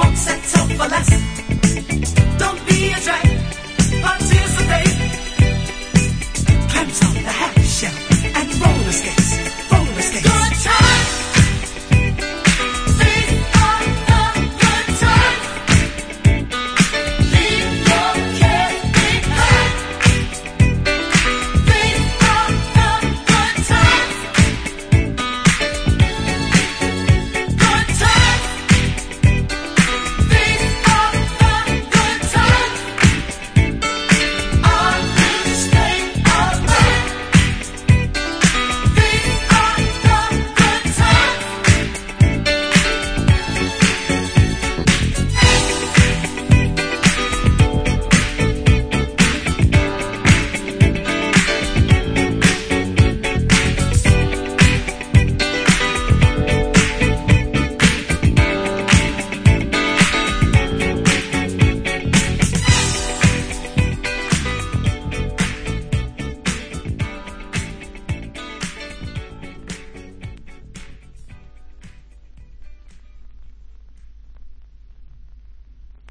won't settle for less. Don't be a drag.